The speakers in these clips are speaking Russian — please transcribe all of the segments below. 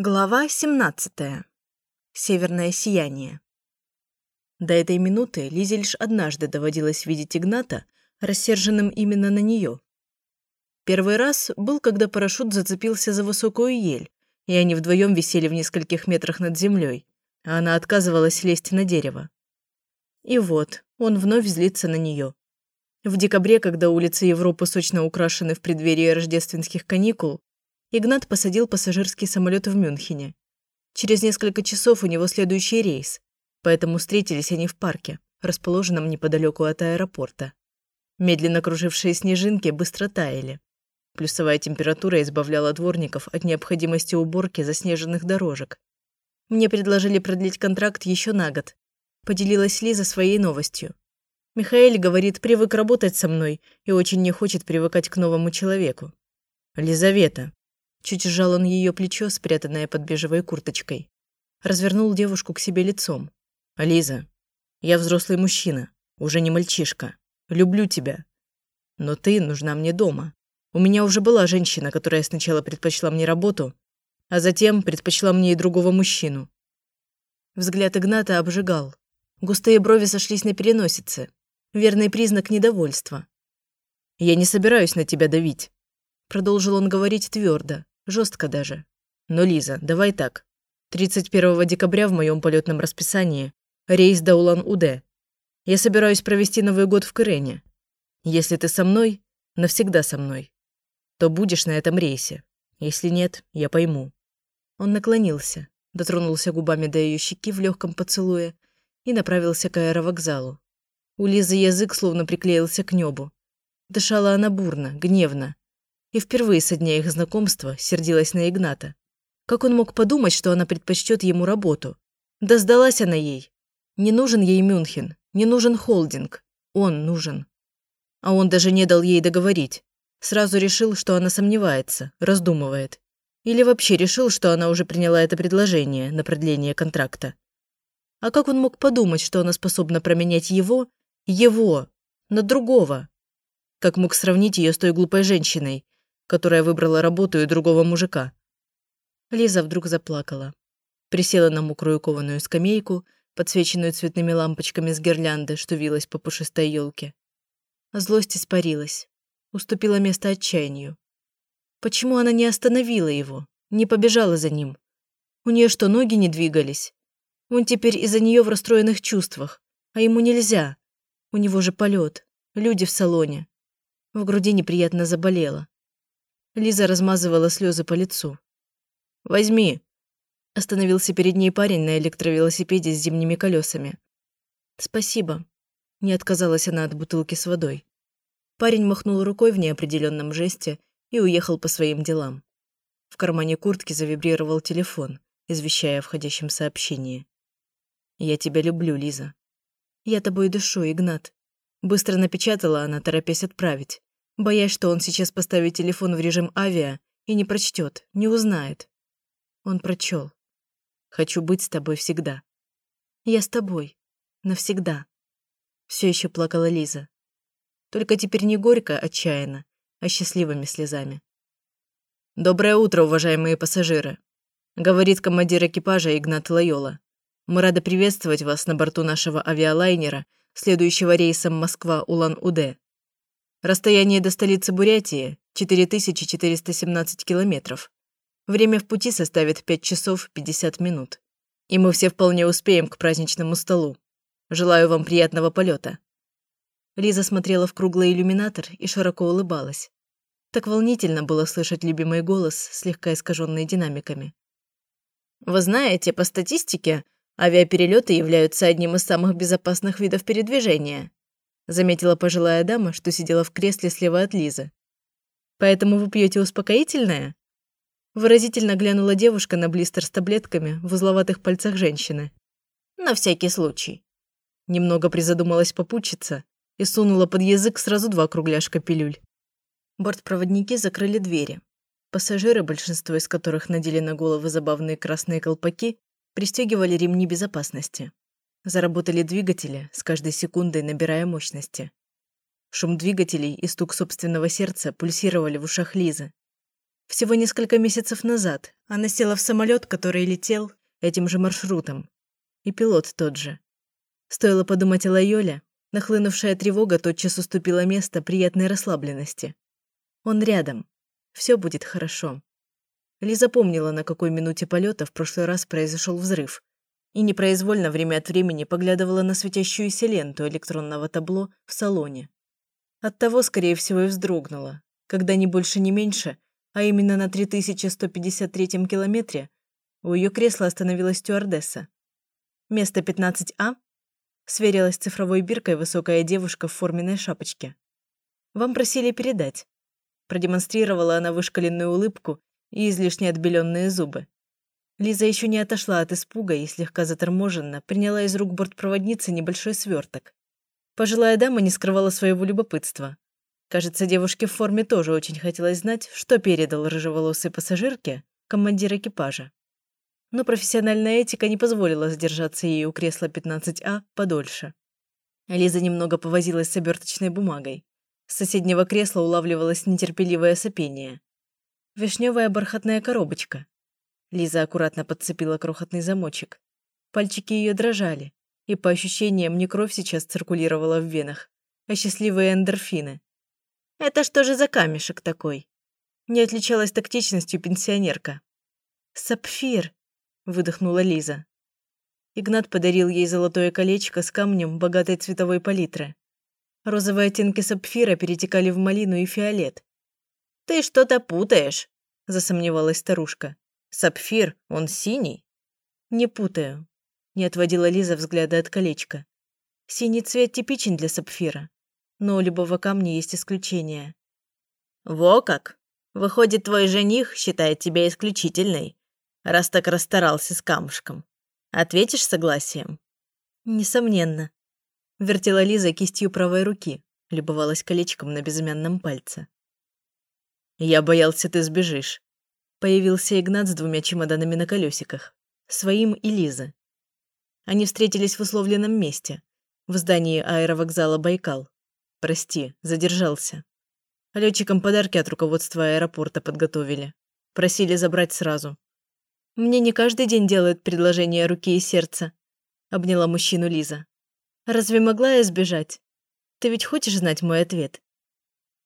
Глава 17. Северное сияние. До этой минуты Лизе лишь однажды доводилось видеть Игната, рассерженным именно на нее. Первый раз был, когда парашют зацепился за высокую ель, и они вдвоем висели в нескольких метрах над землей, а она отказывалась лезть на дерево. И вот, он вновь злится на нее. В декабре, когда улицы Европы сочно украшены в преддверии рождественских каникул, Игнат посадил пассажирский самолет в Мюнхене. Через несколько часов у него следующий рейс, поэтому встретились они в парке, расположенном неподалеку от аэропорта. Медленно кружившие снежинки быстро таяли. Плюсовая температура избавляла дворников от необходимости уборки заснеженных дорожек. Мне предложили продлить контракт еще на год. Поделилась Лиза своей новостью. Михаэль, говорит, привык работать со мной и очень не хочет привыкать к новому человеку. «Лизавета, Чуть сжал он ее плечо, спрятанное под бежевой курточкой. Развернул девушку к себе лицом. «Лиза, я взрослый мужчина, уже не мальчишка. Люблю тебя. Но ты нужна мне дома. У меня уже была женщина, которая сначала предпочла мне работу, а затем предпочла мне и другого мужчину». Взгляд Игната обжигал. Густые брови сошлись на переносице. Верный признак недовольства. «Я не собираюсь на тебя давить», — продолжил он говорить твердо, Жестко даже. Но, Лиза, давай так. 31 декабря в моем полетном расписании рейс до Улан-Удэ. Я собираюсь провести Новый год в Кырене. Если ты со мной, навсегда со мной, то будешь на этом рейсе. Если нет, я пойму». Он наклонился, дотронулся губами до ее щеки в легком поцелуе и направился к аэровокзалу. У Лизы язык словно приклеился к небу. Дышала она бурно, гневно, и впервые со дня их знакомства сердилась на Игната. Как он мог подумать, что она предпочтет ему работу? Да сдалась она ей. Не нужен ей Мюнхен, не нужен холдинг. Он нужен. А он даже не дал ей договорить. Сразу решил, что она сомневается, раздумывает. Или вообще решил, что она уже приняла это предложение на продление контракта. А как он мог подумать, что она способна променять его, его, на другого? Как мог сравнить ее с той глупой женщиной, которая выбрала работу и другого мужика. Лиза вдруг заплакала. Присела на мокрую кованую скамейку, подсвеченную цветными лампочками с гирлянды, что вилась по пушистой елке. Злость испарилась. Уступила место отчаянию. Почему она не остановила его, не побежала за ним? У нее что, ноги не двигались? Он теперь из-за нее в расстроенных чувствах, а ему нельзя. У него же полет, люди в салоне. В груди неприятно заболело. Лиза размазывала слезы по лицу. «Возьми!» Остановился перед ней парень на электровелосипеде с зимними колесами. «Спасибо», — не отказалась она от бутылки с водой. Парень махнул рукой в неопределенном жесте и уехал по своим делам. В кармане куртки завибрировал телефон, извещая о входящем сообщении. «Я тебя люблю, Лиза». «Я тобой дышу, Игнат». Быстро напечатала она, торопясь отправить боясь, что он сейчас поставит телефон в режим авиа и не прочтет, не узнает. Он прочел. «Хочу быть с тобой всегда». «Я с тобой. Навсегда». Все еще плакала Лиза. Только теперь не горько, отчаянно, а счастливыми слезами. «Доброе утро, уважаемые пассажиры», — говорит командир экипажа Игнат Лайола. «Мы рады приветствовать вас на борту нашего авиалайнера, следующего рейсом Москва-Улан-Удэ. Расстояние до столицы Бурятии – 4417 километров. Время в пути составит 5 часов 50 минут. И мы все вполне успеем к праздничному столу. Желаю вам приятного полета. Лиза смотрела в круглый иллюминатор и широко улыбалась. Так волнительно было слышать любимый голос, слегка искаженный динамиками. Вы знаете, по статистике, авиаперелеты являются одним из самых безопасных видов передвижения заметила пожилая дама, что сидела в кресле слева от Лизы. «Поэтому вы пьете успокоительное?» Выразительно глянула девушка на блистер с таблетками в узловатых пальцах женщины. «На всякий случай». Немного призадумалась попутчица и сунула под язык сразу два кругляшка пилюль. Бортпроводники закрыли двери. Пассажиры, большинство из которых надели на головы забавные красные колпаки, пристегивали ремни безопасности. Заработали двигатели, с каждой секундой набирая мощности. Шум двигателей и стук собственного сердца пульсировали в ушах Лизы. Всего несколько месяцев назад она села в самолет, который летел этим же маршрутом. И пилот тот же. Стоило подумать о Лайоле, нахлынувшая тревога тотчас уступила место приятной расслабленности. Он рядом. Все будет хорошо. Лиза помнила, на какой минуте полета в прошлый раз произошел взрыв, и непроизвольно время от времени поглядывала на светящуюся ленту электронного табло в салоне. Оттого, скорее всего, и вздрогнула, когда не больше, не меньше, а именно на 3153 километре, у ее кресла остановилась стюардесса. Место 15А сверилась цифровой биркой высокая девушка в форменной шапочке. «Вам просили передать». Продемонстрировала она вышкаленную улыбку и излишне отбеленные зубы. Лиза еще не отошла от испуга и слегка заторможенно приняла из рук бортпроводницы небольшой сверток. Пожилая дама не скрывала своего любопытства. Кажется, девушке в форме тоже очень хотелось знать, что передал рыжеволосой пассажирке командир экипажа. Но профессиональная этика не позволила задержаться ей у кресла 15А подольше. Лиза немного повозилась с оберточной бумагой. С соседнего кресла улавливалось нетерпеливое сопение. Вишневая бархатная коробочка. Лиза аккуратно подцепила крохотный замочек. Пальчики ее дрожали, и по ощущениям не кровь сейчас циркулировала в венах, а счастливые эндорфины. Это что же за камешек такой? Не отличалась тактичностью пенсионерка. «Сапфир!» – выдохнула Лиза. Игнат подарил ей золотое колечко с камнем богатой цветовой палитры. Розовые оттенки сапфира перетекали в малину и фиолет. «Ты что-то путаешь», – засомневалась старушка. «Сапфир, он синий?» «Не путаю», – не отводила Лиза взгляда от колечка. «Синий цвет типичен для сапфира, но у любого камня есть исключения». «Во как! Выходит, твой жених считает тебя исключительной, раз так расстарался с камушком. Ответишь согласием?» «Несомненно», – вертела Лиза кистью правой руки, любовалась колечком на безымянном пальце. «Я боялся, ты сбежишь». Появился Игнат с двумя чемоданами на колесиках, своим и Лизы. Они встретились в условленном месте, в здании аэровокзала «Байкал». Прости, задержался. Летчикам подарки от руководства аэропорта подготовили. Просили забрать сразу. Мне не каждый день делают предложение руки и сердца. Обняла мужчину Лиза. Разве могла я сбежать? Ты ведь хочешь знать мой ответ?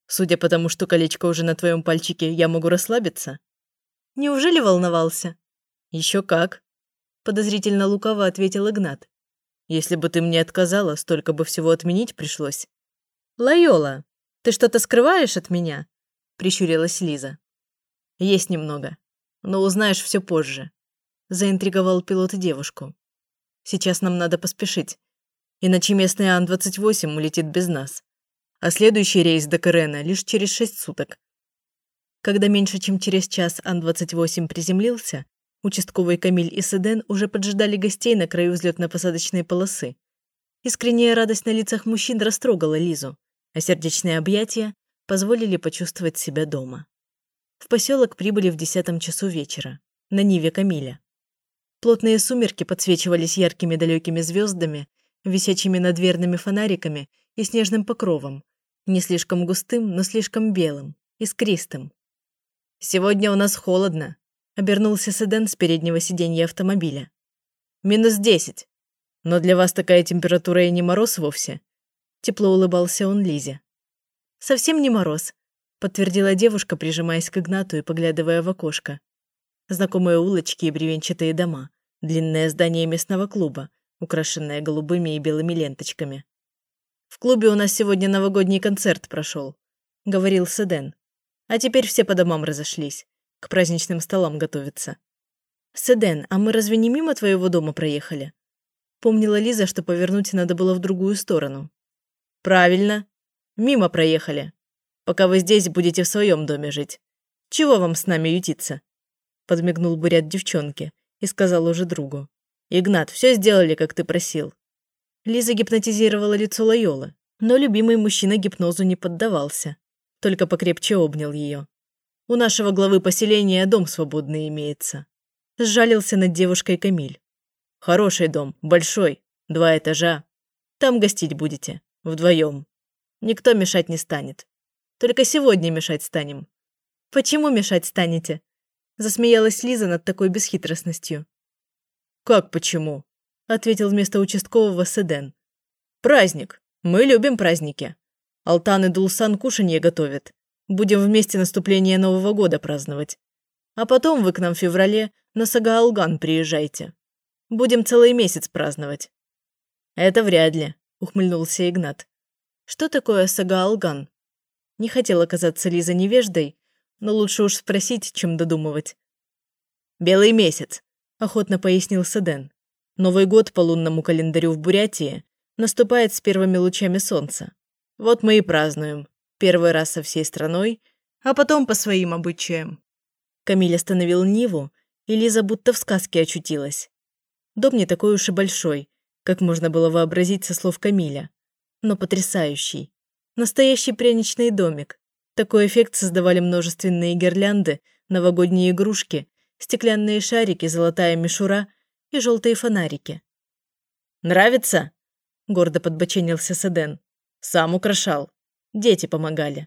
Судя по тому, что колечко уже на твоем пальчике, я могу расслабиться. Неужели волновался? Еще как. Подозрительно лукаво ответил Игнат. Если бы ты мне отказала, столько бы всего отменить пришлось. Лайола, ты что-то скрываешь от меня? Прищурилась Лиза. Есть немного, но узнаешь все позже. Заинтриговал пилот девушку. Сейчас нам надо поспешить, иначе местный Ан-28 улетит без нас а следующий рейс до Карена лишь через шесть суток. Когда меньше чем через час Ан-28 приземлился, участковый Камиль и Седен уже поджидали гостей на краю взлетно-посадочной полосы. Искренняя радость на лицах мужчин растрогала Лизу, а сердечные объятия позволили почувствовать себя дома. В поселок прибыли в десятом часу вечера, на Ниве Камиля. Плотные сумерки подсвечивались яркими далекими звездами, висячими над верными фонариками и снежным покровом, не слишком густым, но слишком белым, искристым. «Сегодня у нас холодно», — обернулся Седен с переднего сиденья автомобиля. «Минус десять. Но для вас такая температура и не мороз вовсе». Тепло улыбался он Лизе. «Совсем не мороз», — подтвердила девушка, прижимаясь к Игнату и поглядывая в окошко. Знакомые улочки и бревенчатые дома, длинное здание местного клуба, украшенное голубыми и белыми ленточками. В клубе у нас сегодня новогодний концерт прошел», — говорил Седен. «А теперь все по домам разошлись. К праздничным столам готовятся». «Седен, а мы разве не мимо твоего дома проехали?» Помнила Лиза, что повернуть надо было в другую сторону. «Правильно. Мимо проехали. Пока вы здесь будете в своем доме жить. Чего вам с нами ютиться?» Подмигнул бурят девчонке и сказал уже другу. «Игнат, все сделали, как ты просил. Лиза гипнотизировала лицо Лайолы, но любимый мужчина гипнозу не поддавался, только покрепче обнял ее. «У нашего главы поселения дом свободный имеется», – сжалился над девушкой Камиль. «Хороший дом, большой, два этажа. Там гостить будете, вдвоем. Никто мешать не станет. Только сегодня мешать станем. Почему мешать станете?» Засмеялась Лиза над такой бесхитростностью. «Как почему?» – ответил вместо участкового Седен. «Праздник. Мы любим праздники. Алтан и Дулсан кушанье готовят. Будем вместе наступление Нового года праздновать. А потом вы к нам в феврале на Сагаалган приезжайте. Будем целый месяц праздновать». «Это вряд ли», – ухмыльнулся Игнат. «Что такое Сагаалган?» Не хотела казаться Лиза невеждой, но лучше уж спросить, чем додумывать. «Белый месяц», – охотно пояснил Саден. «Новый год по лунному календарю в Бурятии наступает с первыми лучами солнца. Вот мы и празднуем. Первый раз со всей страной, а потом по своим обычаям». Камиль остановил Ниву, и Лиза будто в сказке очутилась. Дом не такой уж и большой, как можно было вообразить со слов Камиля, но потрясающий. Настоящий пряничный домик. Такой эффект создавали множественные гирлянды, новогодние игрушки, стеклянные шарики, золотая мишура и желтые фонарики. «Нравится?» – гордо подбоченился Саден. «Сам украшал. Дети помогали».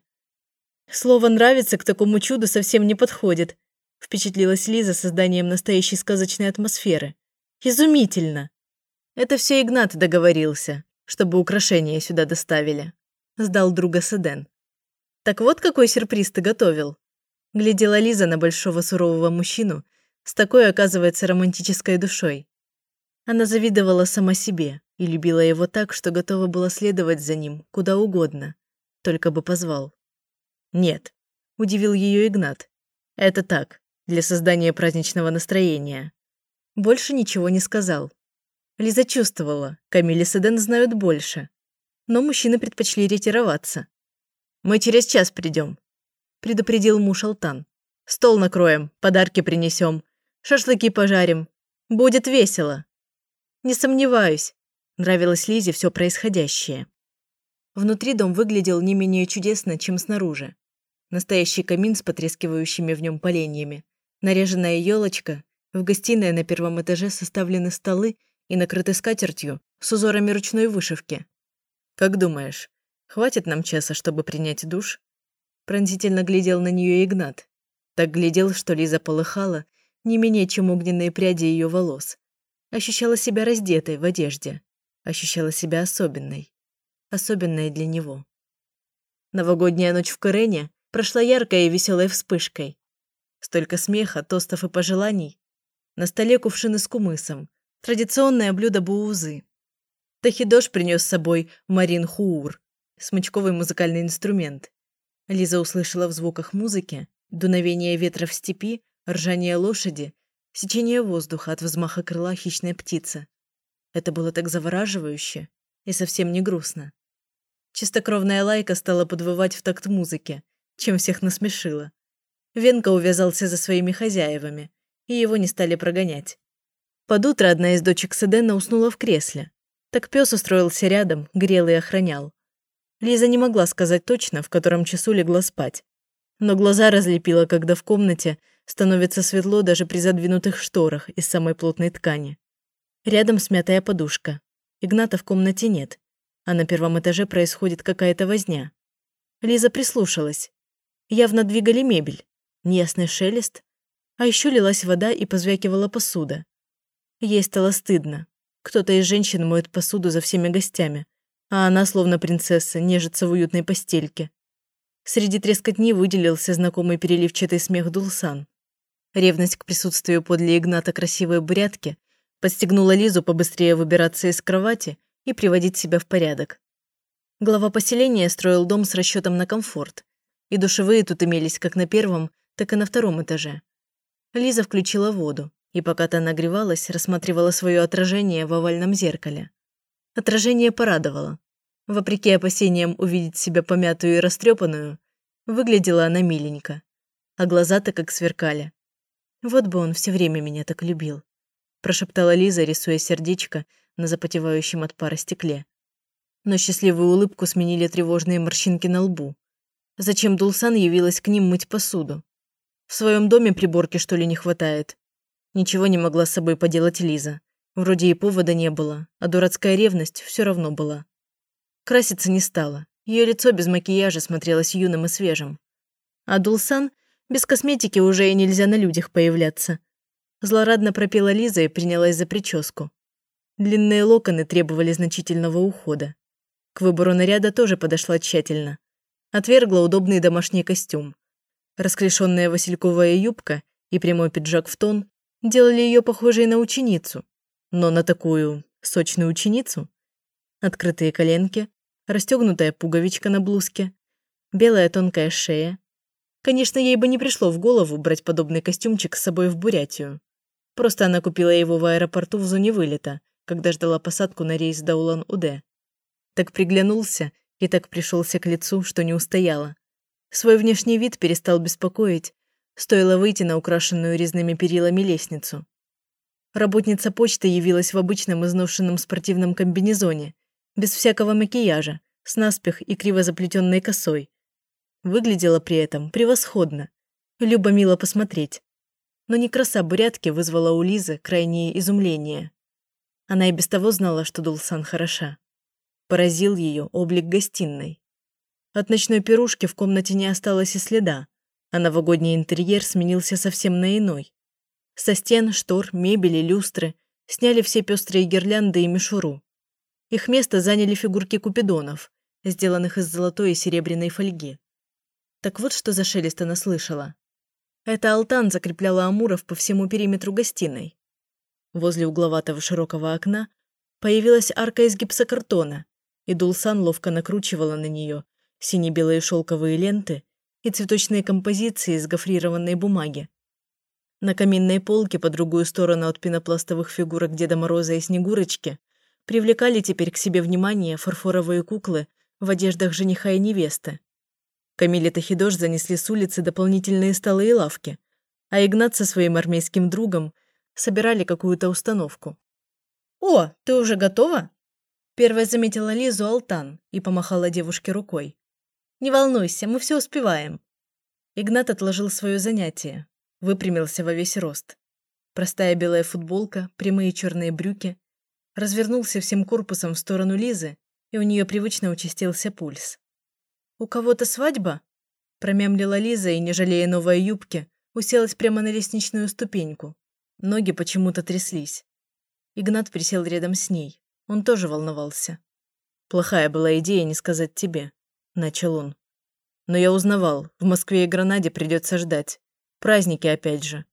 «Слово «нравится» к такому чуду совсем не подходит», – впечатлилась Лиза созданием настоящей сказочной атмосферы. «Изумительно!» «Это все Игнат договорился, чтобы украшения сюда доставили», – сдал друга Седен. «Так вот какой сюрприз ты готовил!» Глядела Лиза на большого сурового мужчину с такой, оказывается, романтической душой. Она завидовала сама себе и любила его так, что готова была следовать за ним куда угодно, только бы позвал. «Нет», – удивил ее Игнат. «Это так, для создания праздничного настроения». Больше ничего не сказал. Лиза чувствовала, Камиль и Седен знают больше, но мужчины предпочли ретироваться. «Мы через час придем», – предупредил муж Алтан. «Стол накроем, подарки принесем, шашлыки пожарим. Будет весело». «Не сомневаюсь», – нравилось Лизе все происходящее. Внутри дом выглядел не менее чудесно, чем снаружи. Настоящий камин с потрескивающими в нем поленьями, наряженная елочка, в гостиной на первом этаже составлены столы и накрыты скатертью с узорами ручной вышивки. «Как думаешь, хватит нам часа, чтобы принять душ?» Пронзительно глядел на нее Игнат. Так глядел, что Лиза полыхала, не менее, чем огненные пряди ее волос. Ощущала себя раздетой в одежде. Ощущала себя особенной. Особенной для него. Новогодняя ночь в Корене прошла яркой и веселой вспышкой. Столько смеха, тостов и пожеланий. На столе кувшины с кумысом. Традиционное блюдо буузы. Тахидош принес с собой Марин Хуур, смычковый музыкальный инструмент. Лиза услышала в звуках музыки дуновение ветра в степи, ржание лошади, сечение воздуха от взмаха крыла хищной птицы. Это было так завораживающе и совсем не грустно. Чистокровная лайка стала подвывать в такт музыки, чем всех насмешила. Венка увязался за своими хозяевами, и его не стали прогонять. Под утро одна из дочек Седена уснула в кресле, так пес устроился рядом, грел и охранял. Лиза не могла сказать точно, в котором часу легла спать. Но глаза разлепила, когда в комнате становится светло даже при задвинутых шторах из самой плотной ткани. Рядом смятая подушка. Игната в комнате нет, а на первом этаже происходит какая-то возня. Лиза прислушалась. Явно двигали мебель. Неясный шелест. А еще лилась вода и позвякивала посуда. Ей стало стыдно. Кто-то из женщин моет посуду за всеми гостями, а она, словно принцесса, нежится в уютной постельке. Среди трескотни выделился знакомый переливчатый смех Дулсан. Ревность к присутствию подле Игната красивой бурятки подстегнула Лизу побыстрее выбираться из кровати и приводить себя в порядок. Глава поселения строил дом с расчетом на комфорт, и душевые тут имелись как на первом, так и на втором этаже. Лиза включила воду, и пока та нагревалась, рассматривала свое отражение в овальном зеркале. Отражение порадовало. Вопреки опасениям увидеть себя помятую и растрепанную, выглядела она миленько, а глаза-то как сверкали. Вот бы он все время меня так любил, прошептала Лиза, рисуя сердечко на запотевающем от пара стекле. Но счастливую улыбку сменили тревожные морщинки на лбу. Зачем Дулсан явилась к ним мыть посуду? В своем доме приборки, что ли, не хватает? Ничего не могла с собой поделать Лиза. Вроде и повода не было, а дурацкая ревность все равно была. Краситься не стала. Ее лицо без макияжа смотрелось юным и свежим. А Дулсан Без косметики уже и нельзя на людях появляться. Злорадно пропела Лиза и принялась за прическу. Длинные локоны требовали значительного ухода. К выбору наряда тоже подошла тщательно. Отвергла удобный домашний костюм. Расклешенная васильковая юбка и прямой пиджак в тон делали ее похожей на ученицу. Но на такую сочную ученицу. Открытые коленки, расстегнутая пуговичка на блузке, белая тонкая шея. Конечно, ей бы не пришло в голову брать подобный костюмчик с собой в Бурятию. Просто она купила его в аэропорту в зоне вылета, когда ждала посадку на рейс до Улан-Удэ. Так приглянулся и так пришелся к лицу, что не устояла. Свой внешний вид перестал беспокоить, стоило выйти на украшенную резными перилами лестницу. Работница почты явилась в обычном изношенном спортивном комбинезоне, без всякого макияжа, с наспех и криво заплетенной косой. Выглядела при этом превосходно. Любо мило посмотреть. Но не краса бурятки вызвала у Лизы крайнее изумление. Она и без того знала, что Дулсан хороша. Поразил ее облик гостиной. От ночной пирушки в комнате не осталось и следа, а новогодний интерьер сменился совсем на иной. Со стен, штор, мебели, люстры сняли все пестрые гирлянды и мишуру. Их место заняли фигурки купидонов, сделанных из золотой и серебряной фольги. Так вот, что за шелест она слышала. Это алтан закрепляла амуров по всему периметру гостиной. Возле угловатого широкого окна появилась арка из гипсокартона, и Дулсан ловко накручивала на нее сине-белые шелковые ленты и цветочные композиции из гофрированной бумаги. На каминной полке по другую сторону от пенопластовых фигурок Деда Мороза и Снегурочки привлекали теперь к себе внимание фарфоровые куклы в одеждах жениха и невесты. Камиль и Тахидош занесли с улицы дополнительные столы и лавки, а Игнат со своим армейским другом собирали какую-то установку. «О, ты уже готова?» Первая заметила Лизу Алтан и помахала девушке рукой. «Не волнуйся, мы все успеваем». Игнат отложил свое занятие, выпрямился во весь рост. Простая белая футболка, прямые черные брюки, развернулся всем корпусом в сторону Лизы, и у нее привычно участился пульс. «У кого-то свадьба?» Промямлила Лиза и, не жалея новой юбки, уселась прямо на лестничную ступеньку. Ноги почему-то тряслись. Игнат присел рядом с ней. Он тоже волновался. «Плохая была идея не сказать тебе», – начал он. «Но я узнавал, в Москве и Гранаде придется ждать. Праздники опять же.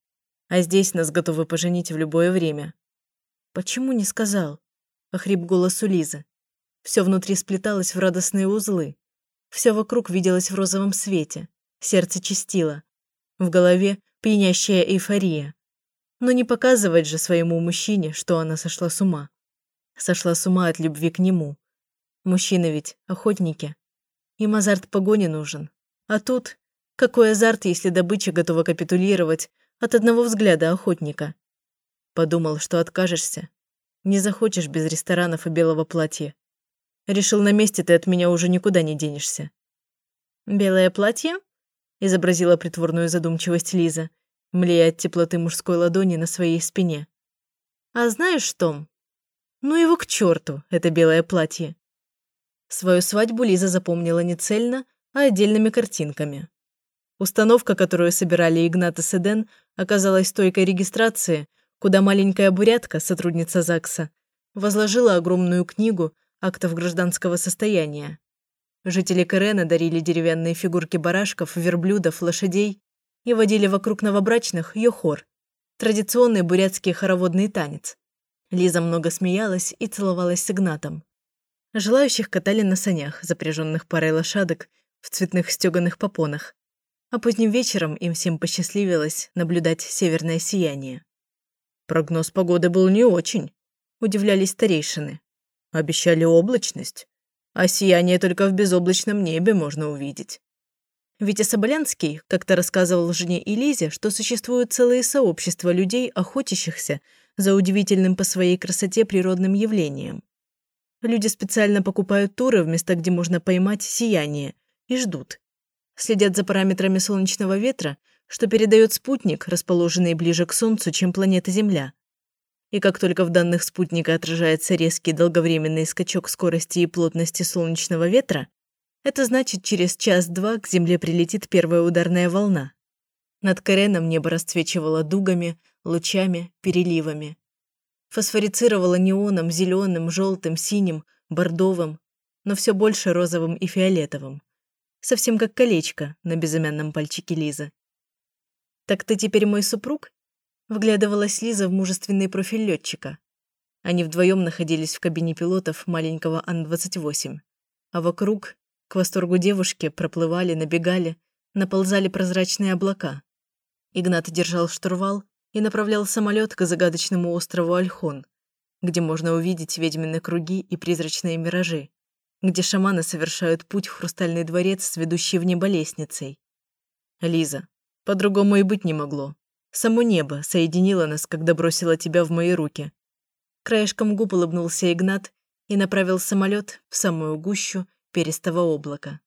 А здесь нас готовы поженить в любое время. «Почему не сказал?» – охрип голос у Лизы. Все внутри сплеталось в радостные узлы. Все вокруг виделось в розовом свете. Сердце чистило. В голове пьянящая эйфория. Но не показывать же своему мужчине, что она сошла с ума. Сошла с ума от любви к нему. Мужчины ведь охотники. Им азарт погони нужен. А тут какой азарт, если добыча готова капитулировать от одного взгляда охотника? Подумал, что откажешься. Не захочешь без ресторанов и белого платья. Решил, на месте ты от меня уже никуда не денешься. «Белое платье?» – изобразила притворную задумчивость Лиза, млея от теплоты мужской ладони на своей спине. «А знаешь что? Ну его к черту, это белое платье». Свою свадьбу Лиза запомнила не цельно, а отдельными картинками. Установка, которую собирали Игнат и Седен, оказалась стойкой регистрации – куда маленькая бурятка, сотрудница ЗАГСа, возложила огромную книгу актов гражданского состояния. Жители Карена дарили деревянные фигурки барашков, верблюдов, лошадей и водили вокруг новобрачных йохор, традиционный бурятский хороводный танец. Лиза много смеялась и целовалась с Игнатом. Желающих катали на санях, запряженных парой лошадок в цветных стеганых попонах. А поздним вечером им всем посчастливилось наблюдать северное сияние. Прогноз погоды был не очень, удивлялись старейшины. Обещали облачность, а сияние только в безоблачном небе можно увидеть. Витя Соболянский как-то рассказывал жене и что существуют целые сообщества людей, охотящихся за удивительным по своей красоте природным явлением. Люди специально покупают туры в места, где можно поймать сияние, и ждут. Следят за параметрами солнечного ветра что передает спутник, расположенный ближе к Солнцу, чем планета Земля. И как только в данных спутника отражается резкий долговременный скачок скорости и плотности солнечного ветра, это значит, через час-два к Земле прилетит первая ударная волна. Над Кареном небо расцвечивало дугами, лучами, переливами. Фосфорицировало неоном, зеленым, желтым, синим, бордовым, но все больше розовым и фиолетовым. Совсем как колечко на безымянном пальчике Лизы. «Так ты теперь мой супруг?» Вглядывалась Лиза в мужественный профиль летчика. Они вдвоем находились в кабине пилотов маленького Ан-28, а вокруг, к восторгу девушки, проплывали, набегали, наползали прозрачные облака. Игнат держал штурвал и направлял самолет к загадочному острову Альхон, где можно увидеть ведьмины круги и призрачные миражи, где шаманы совершают путь в хрустальный дворец с ведущей в небо лестницей. Лиза, по-другому и быть не могло. Само небо соединило нас, когда бросило тебя в мои руки. Краешком губ улыбнулся Игнат и направил самолет в самую гущу перистого облака.